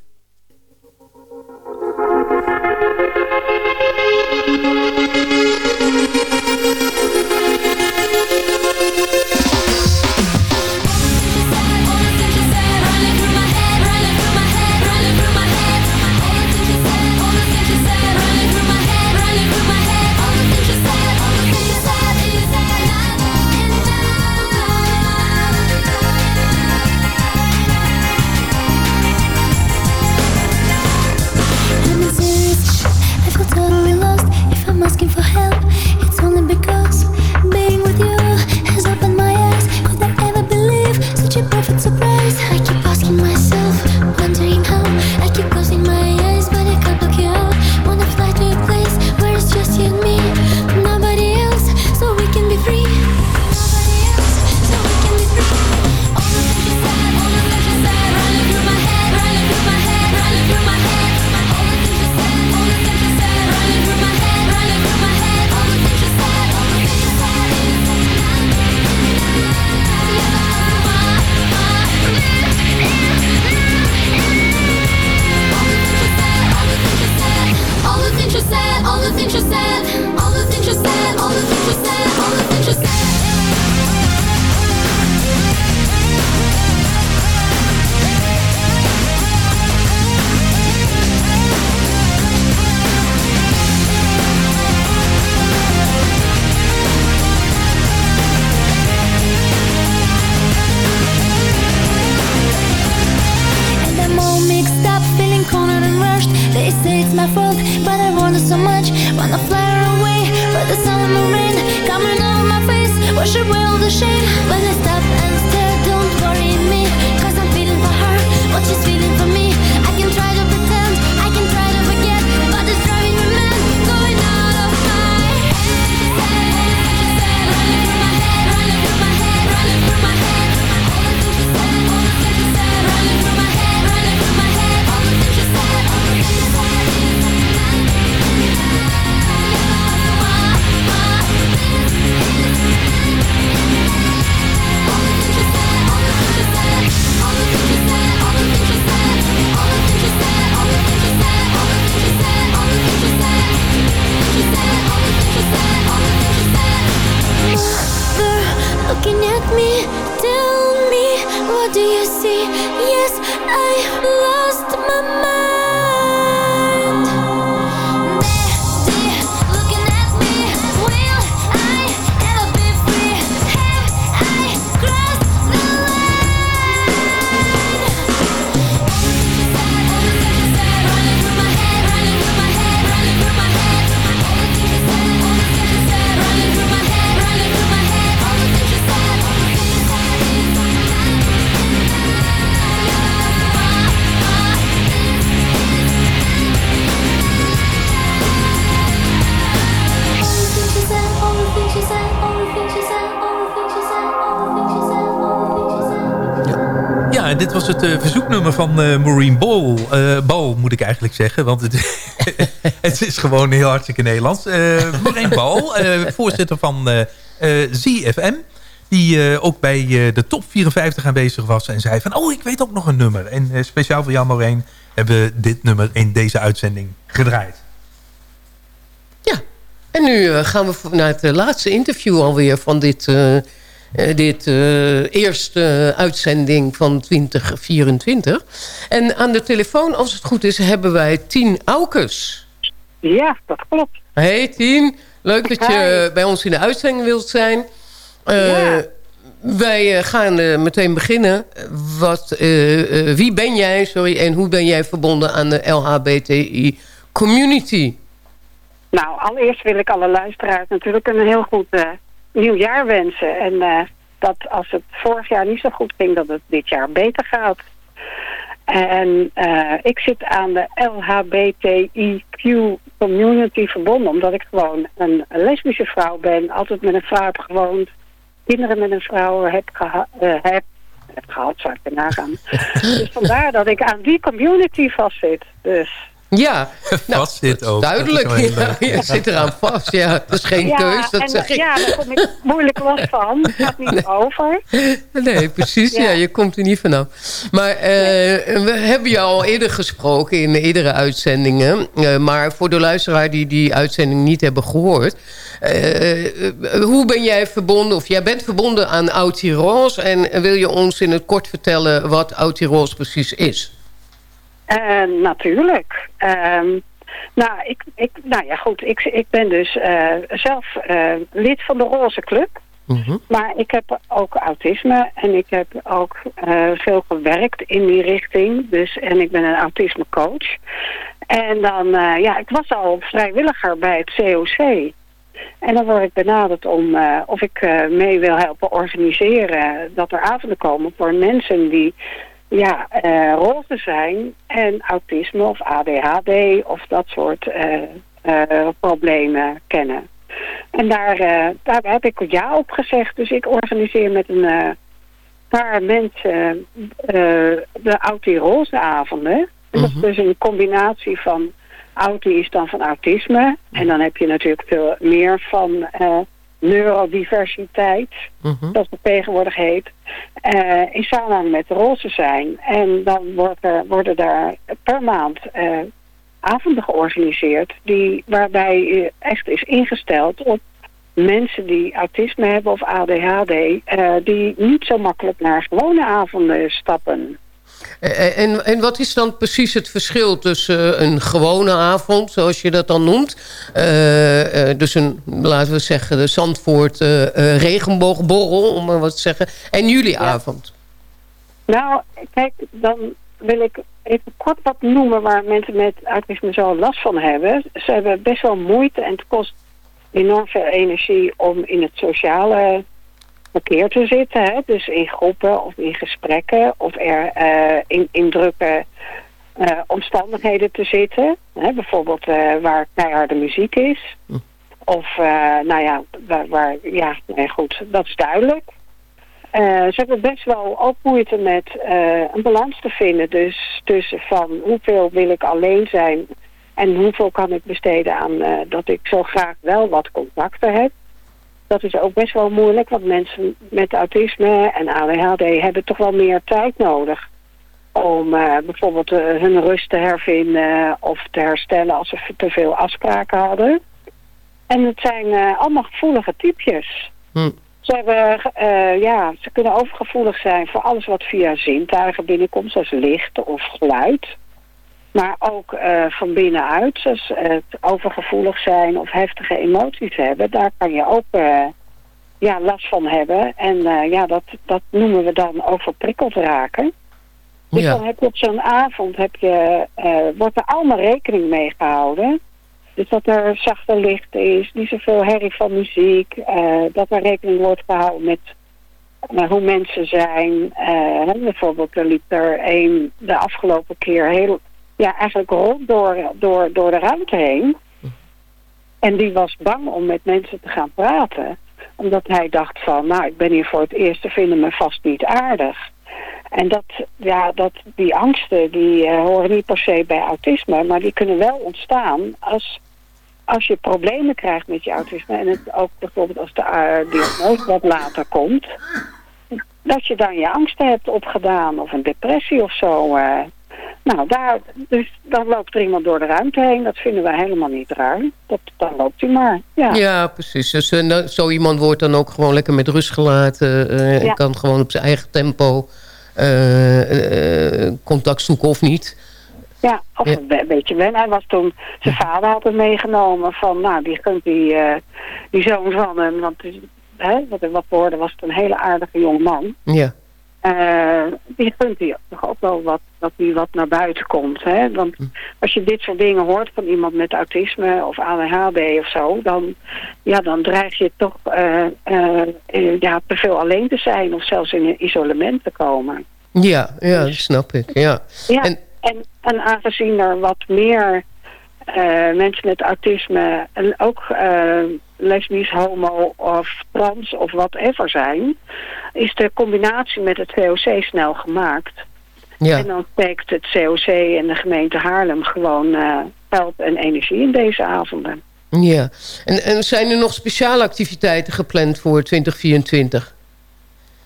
Het uh, verzoeknummer van uh, Maureen Ball. Uh, Ball moet ik eigenlijk zeggen. Want het, het is gewoon heel hartstikke Nederlands. Maureen Ball, voorzitter van ZFM. Die ook bij de top 54 aanwezig was. En zei van, oh ik weet ook nog een nummer. En speciaal voor jou Maureen hebben we dit nummer in deze uitzending gedraaid. Ja, en nu gaan we naar het laatste interview alweer van dit dit uh, eerste uitzending van 2024. En aan de telefoon, als het goed is, hebben wij Tien Aukes. Ja, dat klopt. Hey Tien, leuk dat je bij ons in de uitzending wilt zijn. Ja. Wij gaan meteen beginnen. Wat, wie ben jij sorry, en hoe ben jij verbonden aan de LHBTI community? Nou, allereerst wil ik alle luisteraars natuurlijk een heel goed nieuwjaar wensen. En uh, dat als het vorig jaar niet zo goed ging, dat het dit jaar beter gaat. En eh, ik zit aan de LHBTIQ community verbonden, omdat ik gewoon een lesbische vrouw ben, altijd met een vrouw heb gewoond, kinderen met een vrouw heb, geha uh, heb, heb gehad, zou ik erna gaan. dus vandaar dat ik aan die community vastzit. Dus ja, nou, zit ook. Duidelijk, ja, je zit eraan vast. Ja, dat is geen ja, keus. Dat en, zeg ik. Ja, daar kom ik moeilijk los van. Het gaat niet nee. over. Nee, precies. Ja. ja. je komt er niet vanaf. Maar uh, nee. we hebben je al eerder gesproken in eerdere uitzendingen. Uh, maar voor de luisteraar die die uitzending niet hebben gehoord. Uh, hoe ben jij verbonden, of jij bent verbonden aan Oud-Tirol. En wil je ons in het kort vertellen wat Oud-Tirol precies is? Uh, natuurlijk. Uh, nou, ik, ik, nou ja, goed. Ik, ik ben dus uh, zelf uh, lid van de Roze Club. -hmm. Maar ik heb ook autisme en ik heb ook veel gewerkt in die richting. Dus, en ik ben een autismecoach. En dan, ja, ik was al vrijwilliger bij het COC. En dan word ik benaderd om of ik mee wil helpen organiseren dat er avonden komen voor mensen die ja, uh, roze zijn en autisme of ADHD of dat soort uh, problemen kennen. En daar, daar heb ik ja op gezegd. Dus ik organiseer met een paar mensen de Auti-Roze avonden. En dat is dus een combinatie van Auti is dan van autisme. En dan heb je natuurlijk veel meer van neurodiversiteit, mm -hmm. dat het tegenwoordig heet, uh, in samenhang met roze zijn. En dan worden, worden daar per maand uh, avonden georganiseerd die, waarbij echt is ingesteld op mensen die autisme hebben of ADHD, uh, die niet zo makkelijk naar gewone avonden stappen. En, en wat is dan precies het verschil tussen een gewone avond, zoals je dat dan noemt... Uh, uh, dus een, laten we zeggen, de Zandvoort uh, regenboogborrel, om maar wat te zeggen... en jullie avond? Nou, kijk, dan wil ik even kort wat noemen... waar mensen met autisme zo last van hebben. Ze hebben best wel moeite en het kost enorm veel energie... om in het sociale verkeer te zitten. Hè? Dus in groepen of in gesprekken of er uh, in, in drukke uh, omstandigheden te zitten. Hè? Bijvoorbeeld uh, waar keiharde muziek is. Hm. Of nou ja, waar, waar, ja, nee, goed, dat is duidelijk. ze hebben best wel ook moeite met een balans te vinden. Dus tussen van hoeveel wil ik alleen zijn en hoeveel kan ik besteden aan dat ik zo graag wel wat contacten heb dat is ook best wel moeilijk, want mensen met autisme en ADHD hebben toch wel meer tijd nodig om uh, bijvoorbeeld uh, hun rust te hervinden of te herstellen als ze te veel afspraken hadden. En het zijn uh, allemaal gevoelige typjes. Hm. Ze, hebben, ja, ze kunnen overgevoelig zijn voor alles wat via zintuigen binnenkomt, zoals licht of geluid. Maar ook uh, van binnenuit, dus het overgevoelig zijn of heftige emoties hebben, daar kan je ook uh, ja, last van hebben. En uh, ja, dat, dat noemen we dan overprikkeld raken. Dus ja. dan heb je op zo'n avond, heb je, wordt er allemaal rekening mee gehouden. Dus dat er zachte licht is, niet zoveel herrie van muziek. dat er rekening wordt gehouden met hoe mensen zijn. bijvoorbeeld er liep er een de afgelopen keer heel ja, eigenlijk rond door, door, door de ruimte heen. En die was bang om met mensen te gaan praten. Omdat hij dacht van, nou, ik ben hier voor het eerst, ze vinden me vast niet aardig. En dat, ja, dat, die angsten, die uh, horen niet per se bij autisme, maar die kunnen wel ontstaan als, als je problemen krijgt met je autisme. En het ook bijvoorbeeld als de uh, diagnose wat later komt, dat je dan je angsten hebt opgedaan of een depressie of zo. Uh, nou, daar, dus dan loopt er iemand door de ruimte heen. Dat vinden wij helemaal niet raar. Dat, dan loopt hij maar. Ja, ja precies. Dus uh, zo iemand wordt dan ook gewoon lekker met rust gelaten. Uh, ja. En kan gewoon op zijn eigen tempo uh, contact zoeken of niet. Ja, of ja. een beetje wennen. Hij was toen, zijn vader had hem meegenomen van, nou, die gunt die, die zoon van hem. Want hè, wat, wat we hoorden was het een hele aardige jong man. Ja. Eh, die gunt hij toch ook wel wat, dat die wat naar buiten komt. Hè? Want als je dit soort dingen hoort van iemand met autisme of ADHD of zo, dan, ja, dan dreig je toch eh, eh, ja, te veel alleen te zijn of zelfs in een isolement te komen. Ja, ja dat snap ik. Ja. Ja, en, en, aangezien er wat meer mensen met autisme en ook eh, lesbisch, homo of trans of whatever zijn, is de combinatie met het VOC snel gemaakt. Ja. En dan steekt het COC en de gemeente Haarlem gewoon eh, geld en energie in deze avonden. Ja. En, en zijn er nog speciale activiteiten gepland voor 2024?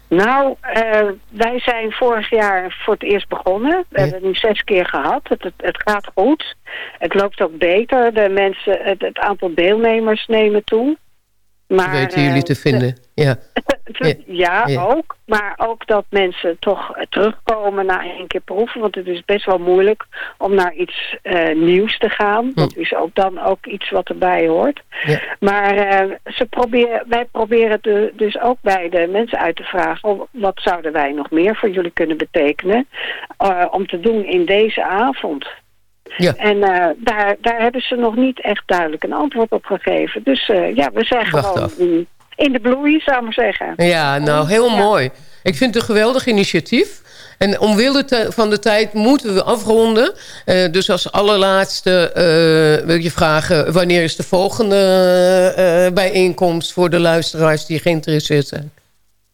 Nou, eh, wij zijn vorig jaar voor het eerst begonnen. We hebben het nu zes keer gehad. Het, het, het gaat goed. Het loopt ook beter. De mensen, het, het aantal deelnemers nemen toe. Maar, weten jullie eh, te vinden. Ja. ja, ook. Maar ook dat mensen toch eh, terugkomen na één keer proeven. Want het is best wel moeilijk om naar iets eh, nieuws te gaan. Dat is ook dan ook iets wat erbij hoort. Ja. Maar ze proberen, wij proberen de, dus ook bij de mensen uit te vragen... wat zouden wij nog meer voor jullie kunnen betekenen... om te doen in deze avond. Ja. En eh, daar, daar hebben ze nog niet echt duidelijk een antwoord op gegeven. Dus eh, ja, we zijn Wacht gewoon af. in, de bloei, zou ik maar zeggen. Ja, nou, heel mooi. Ik vind het een geweldig initiatief. En omwille van de tijd moeten we afronden. Eh, dus als allerlaatste wil ik je vragen... wanneer is de volgende bijeenkomst voor de luisteraars die geïnteresseerd zijn?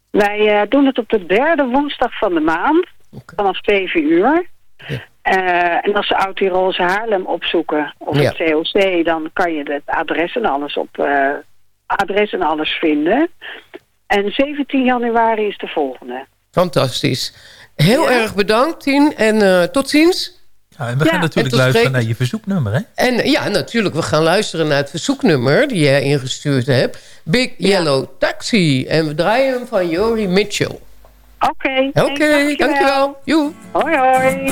Wij doen het op de derde woensdag van de maand. Vanaf 7 uur. Eh, en als ze Oud-Tirolse Haarlem opzoeken, of Ja. het COC, dan kan je het adres en alles op eh, adres en alles vinden. En 17 januari is de volgende. Fantastisch. Heel erg bedankt, Tien. En eh, tot ziens. Ja, en we gaan Ja, natuurlijk luisteren naar je verzoeknummer, hè? En ja, natuurlijk, we gaan luisteren naar het verzoeknummer... die jij ingestuurd hebt. Big Yellow Taxi. En we draaien hem van Jori Mitchell. Oké. Oké, dankjewel. Joe. Hoi, hoi.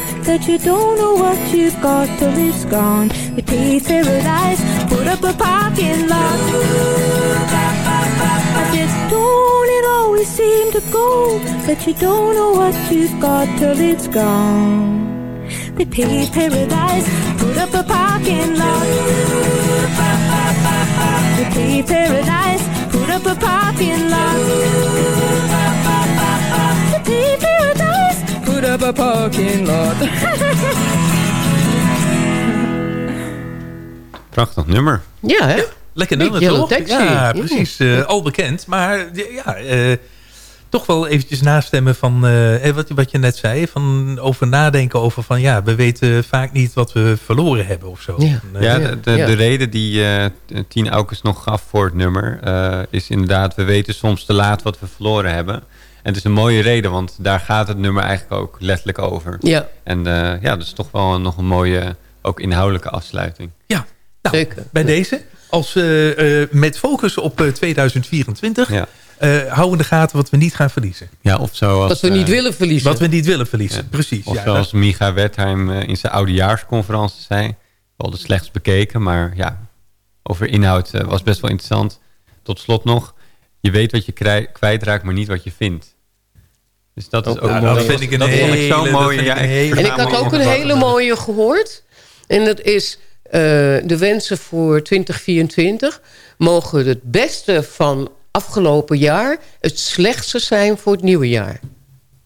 that you don't know what you've got till it's gone? They paved paradise, put up a parking lot. I said, don't it always seem to go that you don't know what you've got till it's gone? They paved paradise, put up a parking lot. They paved paradise, put up a parking lot. Up a parking lot. Prachtig nummer. Ja, hè? Lekker Big nummer, toch? Taxi. Ja, precies. eh, al bekend. Maar ja, eh, toch wel eventjes nastemmen van eh, eh, wat, wat je net zei. Van over nadenken over van ja, we weten vaak niet wat we verloren hebben of zo. Ja. De, de, de reden die eh Tien Aukens nog gaf voor het nummer... eh, is inderdaad, we weten soms te laat wat we verloren hebben. En het is een mooie reden, want daar gaat het nummer eigenlijk ook letterlijk over. Ja. En eh, ja, dat is toch wel een- nog een mooie, ook inhoudelijke afsluiting. Ja, nou, bij deze. Als, eh, eh, met focus op eh, 2024. Ja. eh, hou in de gaten wat we niet gaan verliezen. Ja, of zoals, Wat we niet willen verliezen. Wat we niet willen verliezen, precies. Of ja, zoals Micha Wertheim in zijn oudejaarsconferentie zei. Wel de slechts bekeken, maar ja, over inhoud was best wel interessant. Tot slot nog, je weet wat je kwijtraakt, maar niet wat je vindt. Dus dat is Oh, ook nou, mooi. dat vind ik een dat ik hele- zo mooi. ik Ja, En ik had ook een hele mooie gehoord. En dat is eh, de wensen voor 2024 mogen het beste van afgelopen jaar het slechtste zijn voor het nieuwe jaar.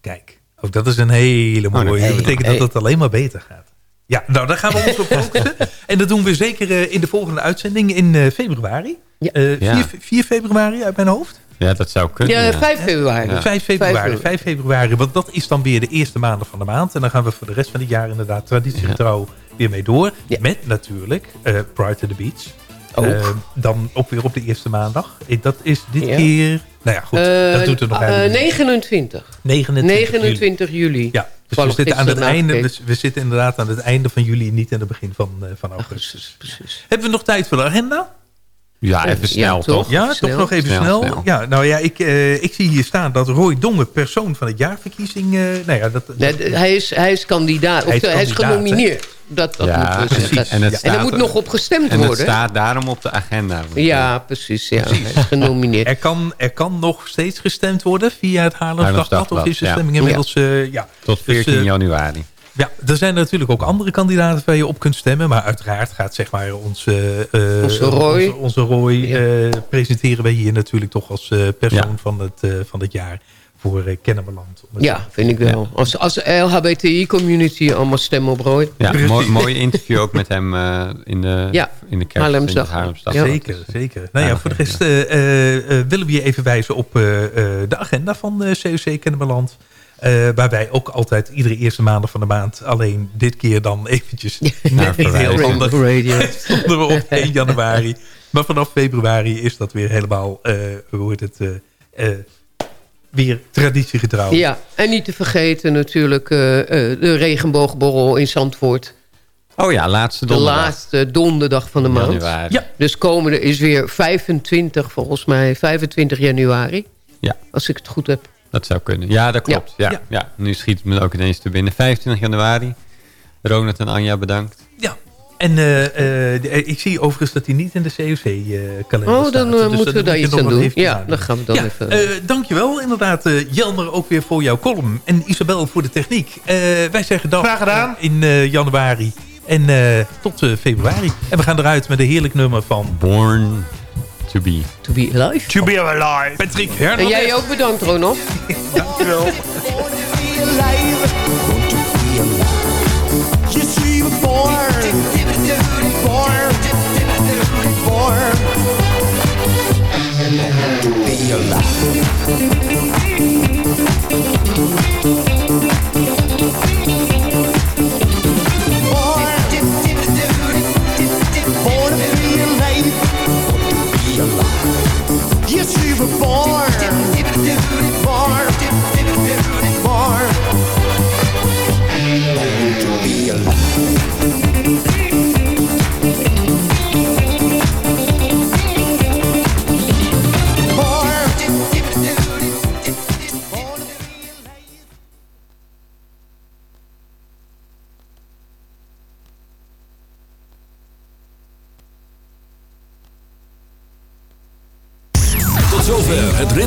Kijk, ook dat is een hele mooie. nee, dat betekent nee. dat het alleen maar beter gaat. Ja, nou, daar gaan we ons op focussen. en dat doen we zeker eh, in de volgende uitzending in eh, februari. Eh, Ja. 4, 4 februari uit mijn hoofd. Ja, dat zou kunnen. Ja, 5 februari. Ja. 5 februari, 5 februari, want dat is dan weer de eerste maanden van de maand. En dan gaan we voor de rest van het jaar inderdaad traditiegetrouw weer mee door. Met natuurlijk eh Pride to the Beach. Ook. Eh, dan ook weer op de eerste maandag. Eh, Dat is dit Ja. keer... Nou ja, goed, Eh, dat doet er nog eh, niet. 29. 29 juli. 29 juli. Ja, dus we zitten, aan het einde, we, nagekeken. we zitten inderdaad aan het einde van juli, niet aan het begin van, eh, van augustus. Precies. Hebben we nog tijd voor de agenda? Ja, even snel toch? Ja, toch nog even snel. snel. Ja, nou ja, ik, eh, ik zie hier staan dat Roy Dongen persoon van het jaarverkiezing... eh nou ja, dat, Nee, hij, is, hij is kandidaat. Of Hij is hij is genomineerd. Dat, dat Ja, moeten we precies. zeggen. En het er staat- moet nog op gestemd En het worden. staat daarom op de agenda. Ja, precies. Ja, hij is genomineerd. Er kan, er kan nog steeds gestemd worden via het Haarlems Haarlems Dagblad. Of is de ja. stemming inmiddels... eh, ja. Tot 14 Dus, eh, januari. Ja, er zijn natuurlijk ook andere kandidaten waar je op kunt stemmen. Maar uiteraard gaat zeg maar onze, eh, Onze Roy. Onze, onze Roy eh, presenteren wij hier natuurlijk toch als eh, persoon Ja. van, het, eh, van het jaar voor uh, Kennemerland. Ja, vind ik wel. Als, als LHBTI-community allemaal stemmen op Roy. Ja, mooi, mooi interview ook met hem eh, in de, Ja, in de kerk. Haarlems in de Dagblad. Haarlems Ja. Dagblad. Zeker, zeker. Nou ja, voor de rest eh, eh, eh, willen we je even wijzen op eh, eh, de agenda van eh COC Kennemerland. Eh, waar wij ook altijd iedere eerste maandag van de maand... alleen dit keer dan eventjes net niet heel handig... Radio. stonden we op 1 januari. Maar vanaf februari is dat weer helemaal... eh hoe heet het... eh, weer traditiegetrouw. Ja, en niet te vergeten natuurlijk eh, eh, de regenboogborrel in Zandvoort. Oh ja, laatste De donderdag. laatste donderdag van de maand. Januari. Ja. Dus komende is weer 25, volgens mij, 25 januari. Ja. Als ik het goed heb. Dat zou kunnen. Ja, dat klopt. Ja. Ja. Ja. Nu schiet het me ook ineens te binnen. 25 januari. Ronald en Anja bedankt. Ja. En eh, eh, eh, ik zie overigens dat hij niet in de COC-kalender Oh, staat. dan Dus eh, moeten we daar iets aan doen. Ja, aan dan gaan we dan ja, even... eh, dankjewel inderdaad, eh, Jelmer, ook weer voor jouw column. En Isabel voor de techniek. Eh, wij zeggen dag Graag gedaan. in eh, januari. En eh, tot eh, februari. En we gaan eruit met een heerlijk nummer van Born to be. to be alive. To be alive. Patrick En Hernandez. jij ook bedankt, Ronald. Dankjewel. Born to be alive.